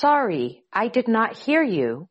Sorry, I did not hear you.